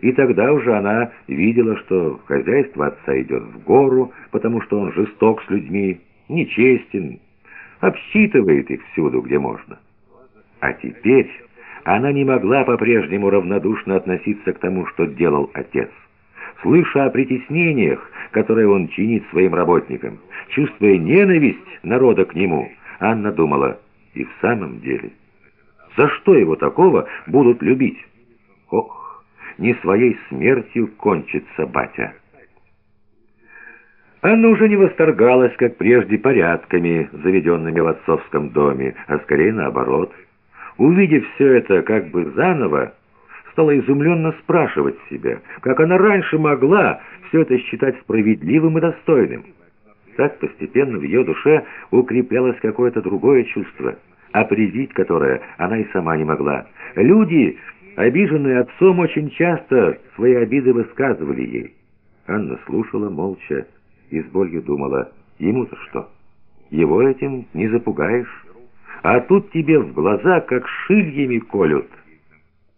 И тогда уже она видела, что хозяйство отца идет в гору, потому что он жесток с людьми, нечестен, обсчитывает их всюду, где можно. А теперь она не могла по-прежнему равнодушно относиться к тому, что делал отец. Слыша о притеснениях, которые он чинит своим работникам, чувствуя ненависть народа к нему, Анна думала, и в самом деле, за что его такого будут любить? Ох, не своей смертью кончится батя. Анна уже не восторгалась, как прежде, порядками, заведенными в отцовском доме, а скорее наоборот. Увидев все это как бы заново, стала изумленно спрашивать себя, как она раньше могла все это считать справедливым и достойным. Так постепенно в ее душе укреплялось какое-то другое чувство, определить которое она и сама не могла. Люди, обиженные отцом, очень часто свои обиды высказывали ей. Анна слушала молча и с болью думала, ему-то что? Его этим не запугаешь. А тут тебе в глаза как шильями колют».